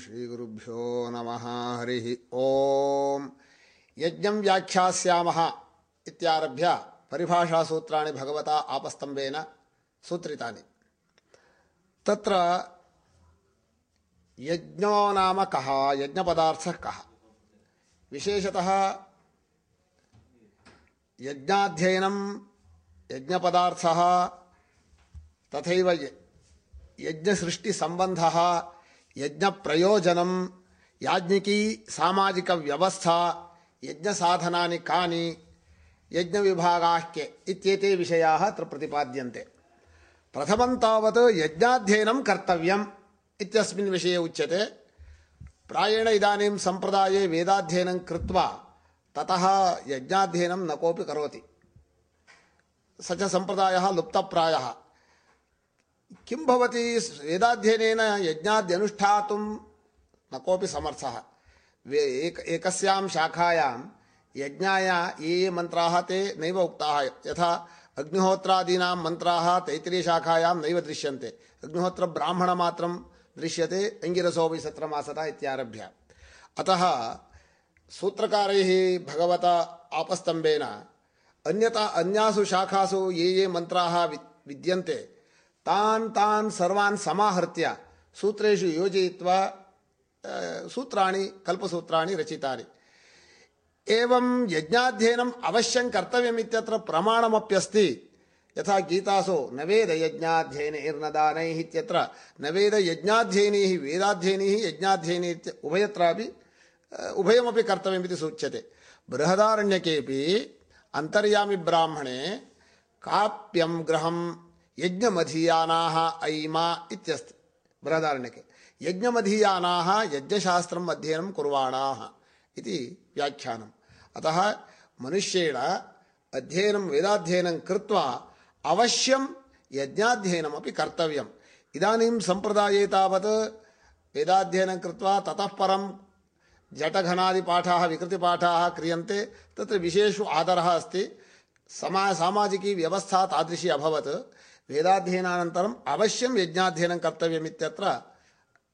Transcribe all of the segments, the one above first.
श्रीगुरुभ्यो नमः। हरिः ॐ यज्ञं व्याख्यास्यामः इत्यारभ्य परिभाषासूत्राणि भगवता आपस्तम्भेन सूत्रितानि। तत्र यज्ञो नाम कः, यज्ञपदार्थः कः? विशेषतः यज्ञाध्ययनं यज्ञपदार्थः, तथैव यज्ञसृष्टिसम्बन्धः यज्ञप्रयोजनं याज्ञिकी सामाजिकव्यवस्था, यज्ञसाधनानि कानि यज्ञविभागाः के इत्येते विषयाः अत्र प्रतिपाद्यन्ते। प्रथमं तावत् यज्ञाध्ययनं कर्तव्यम् इत्यस्मिन् विषये उच्यते। प्रायेण इदानीं सम्प्रदाये वेदाध्ययनं कृत्वा ततः यज्ञाध्ययनं न कोऽपि करोति। स च सम्प्रदायः लुप्तप्रायः। किं भवति? वेदाध्ययनेन यज्ञाद्यनुष्ठातुं न कोऽपि समर्थः। वे एक, एकस्यां शाखायां यज्ञाय ये ये मन्त्राः ते नैव उक्ताः। यथा अग्निहोत्रादीनां मन्त्राः तैत्तिरीयशाखायां नैव दृश्यन्ते। अग्निहोत्रब्राह्मणमात्रं दृश्यते अङ्गिरसोऽपि सत्रमासता इत्यारभ्य। अतः सूत्रकारैः भगवता आपस्तम्भेन अन्यथा अन्यासु शाखासु ये ये मन्त्राः विद्यन्ते तान् तान् सर्वान् समाहृत्य सूत्रेषु योजयित्वा सूत्राणि, कल्पसूत्राणि रचितानि। एवं यज्ञाध्ययनम् अवश्यं कर्तव्यम् इत्यत्र प्रमाणमप्यस्ति। यथा गीतासु न वेदयज्ञाध्ययनैर्नदानैः इत्यत्र न वेदयज्ञाध्ययनैः वेदाध्ययनैः यज्ञाध्ययनैः इत्य, उभयत्रापि उभयमपि कर्तव्यमिति सूच्यते। बृहदारण्यकेऽपि, अन्तर्यामि ब्राह्मणे, काप्यं ग्रहं यज्ञमधीयानाः ऐमा इत्यस्ति। बृहदारण्यके। यज्ञमधीयानाः यज्ञशास्त्रम् अध्ययनं कुर्वाणाः इति व्याख्यानम्। अतः मनुष्येण अध्ययनं, वेदाध्ययनं कृत्वा अवश्यं यज्ञाध्ययनमपि कर्तव्यम्। इदानीं सम्प्रदाये तावत् वेदाध्ययनं कृत्वा ततः परं जटघनादिपाठाः, विकृतिपाठाः क्रियन्ते। तत्र विशेषु आदरः अस्ति। समा, सामाजिकी तादृशी अभवत्। वेदाध्ययनानन्तरम् अवश्यं यज्ञाध्ययनं कर्तव्यमित्यत्र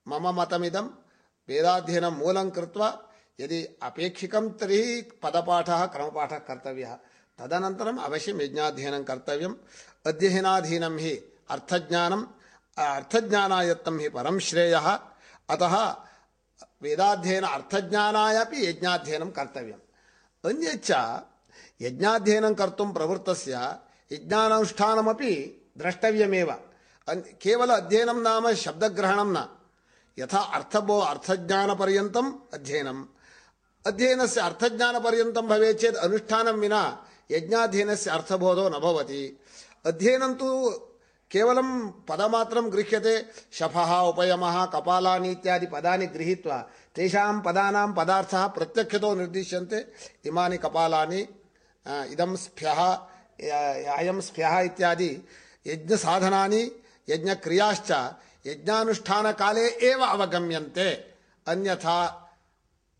मम मतमिदं वेदाध्ययनं मूलं कृत्वा यदि अपेक्षिकं तर्हि पदपाठः, क्रमपाठः कर्तव्यः। तदनन्तरम् अवश्यं यज्ञाध्ययनं कर्तव्यम्। अध्ययनाधीनं हि अर्थज्ञानम् अर्थज्ञानायत्तं हि परं श्रेयः। अतः वेदाध्ययन अर्थज्ञानाय अपि यज्ञाध्ययनं कर्तव्यम्। अन्यच्च यज्ञाध्ययनं कर्तुं प्रवृत्तस्य ద్రష్టవ్యమేవ కేవల అధ్యయనం నామ శబ్దగ్రహణం నా యథా అర్థబో అర్థజ్ఞాన పర్యంతం అధ్యయనం అధ్యయనస్ అర్థజ్ఞాన పర్యంతం భవేత్ చేత్ అనుష్ఠానం వినా యజ్ఞాధ్యయనస్య అర్థబోధో నభవతి అధ్యయనం తు కేవలం పదమాత్రం గృహ్యతే శఫ ఉపయమः కపాలాని ఇత్యాది పదాన్ని గృహీత్వా తేషాం పదానాం పదార్థ ప్రత్యక్షతో నిర్దిశ్యంతే ఇమాని కపాలాని ఇదం స్ఫ్యः అయం స్ఫ్యः ఇత్యాది अयं स्फ्यः इत्यादि यज्ञसाधनानि, यज्ञक्रियाश्च यज्ञानुष्ठानकाले एव अवगम्यन्ते, अन्यथा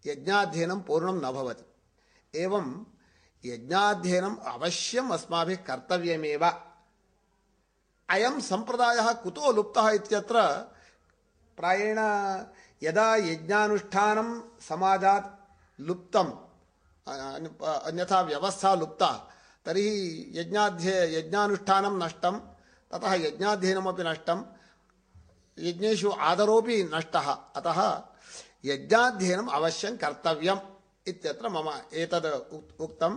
यज्ञाध्ययनं पूर्णं न भवति। एवं यज्ञाध्ययनम् अवश्यम् अस्माभिः कर्तव्यमेव। अयं सम्प्रदायः कुतो लुप्तः इत्यत्र प्रायेण यदा यज्ञानुष्ठानं समाजात् लुप्तम् अन्यथा व्यवस्था लुप्ता, तर्हि यज्ञाध्य, यज्ञानुष्ठानं नष्टं ततः यज्ञाध्ययनमपि नष्टं यज्ञेषु आदरोपि नष्टः। अतः यज्ञाध्ययनम् अवश्यं कर्तव्यम् मम एतद् उक्तं।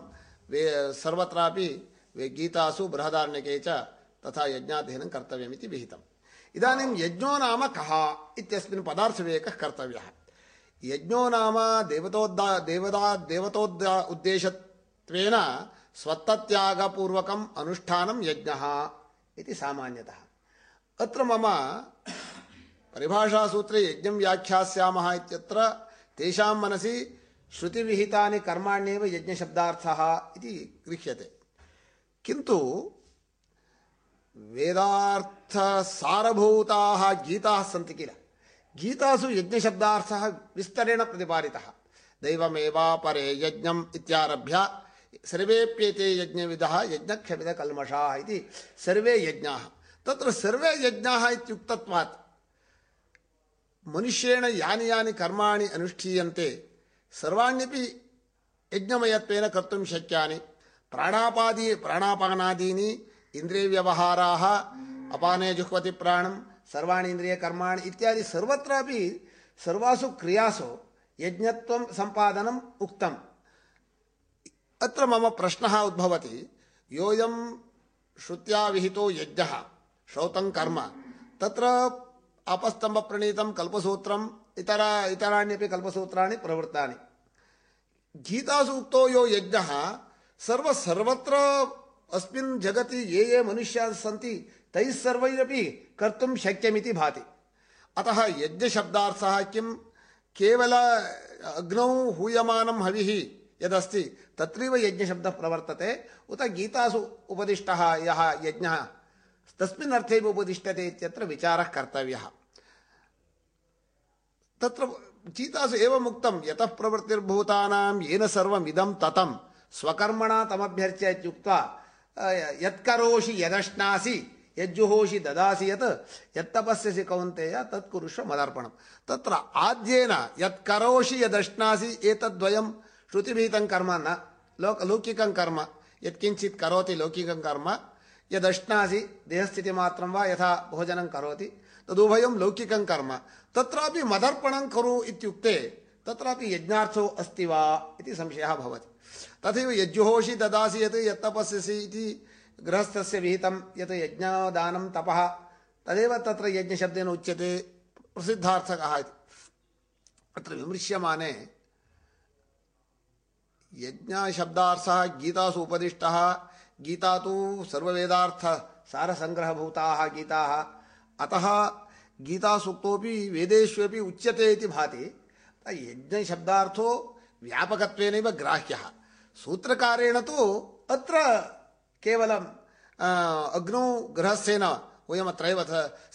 वे सर्वत्रापि गीतासु, बृहदारण्यके च तथा यज्ञाध्ययनं कर्तव्यमिति विहितम्। इदानीं यज्ञो नाम कः इत्यस्मिन् पदार्थविवेकः कर्तव्यः। यज्ञो नाम देवतोद्दा देवता देवतोद्दा उद्देशत्वेन स्वत्तत्यागपूर्वकम् अनुष्ठानं यज्ञः। इति सामान्यतः। अत्र मम परिभाषासूत्रे यज्ञं व्याख्यास्यामः इत्यत्र तेषां मनसि श्रुतिविहितानि कर्माण्येव यज्ञशब्दार्थः इति गृह्यते। किन्तु वेदार्थसारभूताः गीताः सन्ति किल? गीतासु यज्ञशब्दार्थः विस्तरेण प्रतिपादितः। दैवमेवापरे यज्ञम् इत्यारभ्य सर्वेप्येते यज्ञविदः यज्ञक्षपितकल्मषाः इति सर्वे यज्ञाः तत्र सर्वे यज्ञाः इत्युक्तत्वात् मनुष्येण यानि यानि कर्माणि अनुष्ठीयन्ते सर्वाण्यपि यज्ञमयत्वेन कर्तुं शक्यानि प्राणापादि प्राणापानादीनि इन्द्रियव्यवहाराः अपाने जुह्वति प्राणं सर्वाणि इन्द्रियकर्माणि इत्यादि सर्वत्रापि सर्वासु क्रियासु यज्ञत्वं सम्पादनम् उक्तम् अत्र मम प्रश्नः उद्भवति। योऽयं श्रुत्या विहितो यज्ञः, श्रौतं कर्म। तत्र आपस्तम्भप्रणीतं कल्पसूत्रम्, इतर इतराण्यपि कल्पसूत्राणि प्रवृत्तानि। गीतासु उक्तो यो यज्ञः, सर्व सर्वत्र अस्मिन् जगति ये ये मनुष्याः सन्ति, तैः सर्वैरपि कर्तुं शक्यमिति भाति। अतः यज्ञशब्दार्थः किं केवल अग्नौ हूयमानं हविः यदस्ति, तत्रैव यज्ञशब्दः प्रवर्तते। उत गीतासु उपदिष्टः यः यज्ञः तस्मिन् अर्थेव उपदिष्टते इत्यत्र विचारः कर्तव्यः। तत्र गीतासु एवम् उक्तं, यतः प्रवृत्तिर्भूतानां येन सर्वमिदं ततं स्वकर्मणा तमभ्यर्च्य इत्युक्त्वा यत्करोषि यदश्नासि यज्जुहोषि ददासि यत्, यत्तपस्यसि कौन्तेय, तत्कुरुष्व मदर्पणं तत्र आद्येन यत्करोषि यदश्नासि एतद्वयं श्रुतिभीतं कर्म न, लोक लौकिकं कर्म, यत्किञ्चित् करोति लौकिकं कर्म यदश्नासि देहस्थितिमात्रं वा यथा भोजनं करोति, तदुभयं लौकिकं कर्म। तत्रापि मदर्पणं करो इत्युक्ते, तत्रापि यज्ञार्थो अस्ति वा इति संशयः भवति। तथैव यज्जुहोषि ददासि यत् यत्तपस्यसि इति गृहस्थस्य विहितं यत् यज्ञदानं तपः। तदेव तत्र यज्ञशब्देन उच्यते प्रसिद्धार्थकः इति। अत्र विमृश्यमाने यज्ञशब्दार्थः गीतासु उपदिष्टः गीता तो सर्ववेदार्थ सारसङ्ग्रहभूताः गीताः। अतः गीतासूक्तोपि वेदेष्वपि उच्यते इति भाति। यज्ञशब्दार्थो व्यापकत्वेनैव ग्राह्यः। सूत्रकारेण तु अत्र केवलं अग्नौ गृहस्थेन वयमत्रैव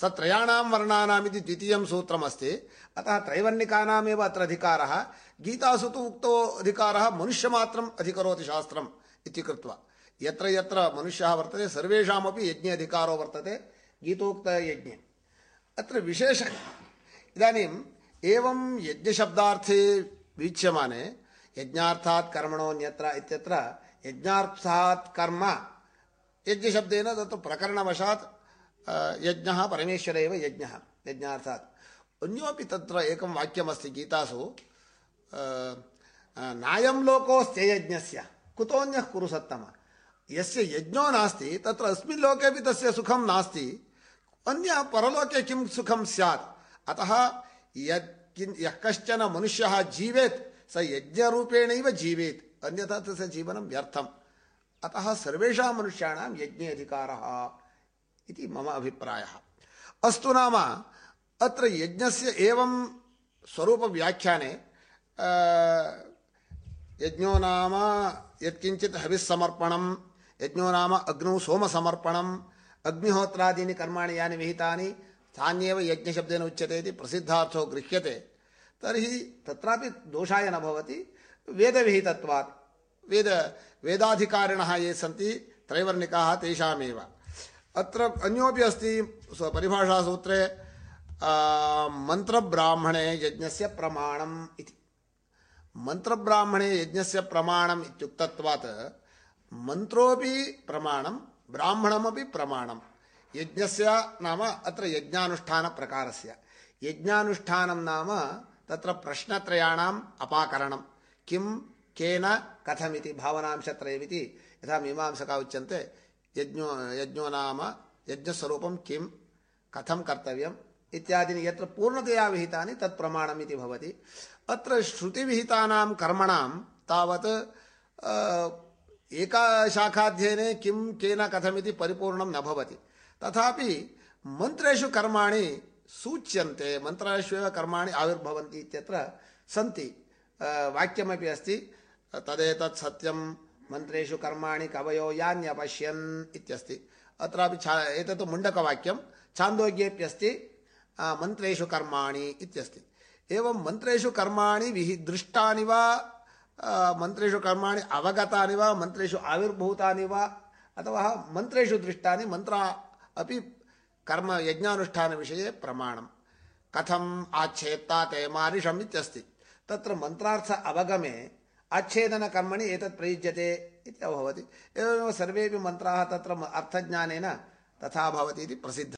स त्रयाणां वर्णानाम् इति द्वितीयं सूत्रमस्ति। अतः त्रैवर्णिकानामेव अत्र अधिकारः। गीतासु तु उक्तो अधिकारः मनुष्यमात्रम् अधिकरोति शास्त्रम् इति कृत्वा। यत्र यत्र मनुष्यः वर्तते, सर्वेषामपि यज्ञ अधिकारो वर्तते गीतोक्तयज्ञे अत्र विशेष इदानीम् एवं यज्ञशब्दार्थे वीक्ष्यमाने यज्ञार्थात् कर्मणोऽन्यत्र इत्यत्र यज्ञार्थात् कर्म, यज्ञशब्देन तत्र प्रकरणवशात् यज्ञः परमेश्वर एव यज्ञः, यज्ञार्थात्। अन्योपि तत्र एकं वाक्यमस्ति गीतासु नायं लोकोऽस्त्ययज्ञस्य कुतोऽन्यः कुरु सत्तम यस्य यज्ञो नास्ति तत्र अस्मिन् लोकेपि तस्य सुखं नास्ति अन्य परलोके किं सुखं स्यात् अतः यः कश्चन मनुष्यः जीवेत् स यज्ञरूपेणैव जीवेत् अन्यथा तस्य जीवनं व्यर्थम् अतः सर्वेषां मनुष्याणां यज्ञे अधिकारः इति मम अभिप्रायः अस्तु नाम अत्र यज्ञस्य एवं स्वरूपव्याख्याने यज्ञो नाम यत्किञ्चित् हविस्समर्पणं यज्ञो नाम अग्नौ सोमसमर्पणम्, अग्निहोत्रादीनि कर्माणि यानि विहितानि, तान्येव यज्ञशब्देन उच्यते इति प्रसिद्धार्थो गृह्यते। तर्हि तत्रापि दोषाय न भवति। वेदविहितत्वात्, वेद, वेदाधिकारिणः ये सन्ति, त्रैवर्णिकाः तेषामेव। अत्र अन्योपि अस्ति परिभाषासूत्रे मन्त्रब्राह्मणे यज्ञस्य प्रमाणम् इति। मन्त्रब्राह्मणे यज्ञस्य प्रमाणम् इत्युक्तत्वात् मन्त्रोऽपि प्रमाणं ब्राह्मणमपि प्रमाणं यज्ञस्य नाम अत्र यज्ञानुष्ठानप्रकारस्य यज्ञानुष्ठानं नाम तत्र प्रश्नत्रयाणाम् अपाकरणं किं केन कथमिति भावनांशत्रयमिति यथा मीमांसका उच्यन्ते यज्ञो यज्ञो नाम यज्ञस्वरूपं किं कथं कर्तव्यम् इत्यादीनि यत्र पूर्णतया विहितानि, तत् प्रमाणम् इति भवति। अत्र श्रुतिविहितानां कर्मणां तावत् एकाशाखाध्ययने किं केन कथमिति परिपूर्णं न भवति। तथापि मन्त्रेषु कर्माणि सूच्यन्ते मन्त्रेषु एव कर्माणि आविर्भवन्ति इत्यत्र सन्ति। वाक्यमपि अस्ति, तदेतत् सत्यं, मन्त्रेषु कर्माणि कवयो यान्यपश्यन् इत्यस्ति। अत्रापि छा एतत् मुण्डकवाक्यं। छान्दोग्येप्यस्ति मन्त्रेषु कर्माणि इत्यस्ति। एवं मन्त्रेषु कर्माणि विहि दृष्टानि वा मन्त्रेषु कर्माणि अवगतानि वा मन्त्रेषु आविर्भूतानि वा, अथवा मन्त्रेषु दृष्टानि मन्त्रा अपि कर्म प्रमाणं कथम आच्छेत्ता ते मारिषम् इत्यस्ति। तत्र मन्त्रार्थ अवगमे अच्छेदन कर्मणि एतत् प्रयुज्यते इति भवति। एवमेव सर्वेपि मन्त्राः तत्र अर्थज्ञानेन तथा भवति इति प्रसिद्धः।